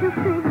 just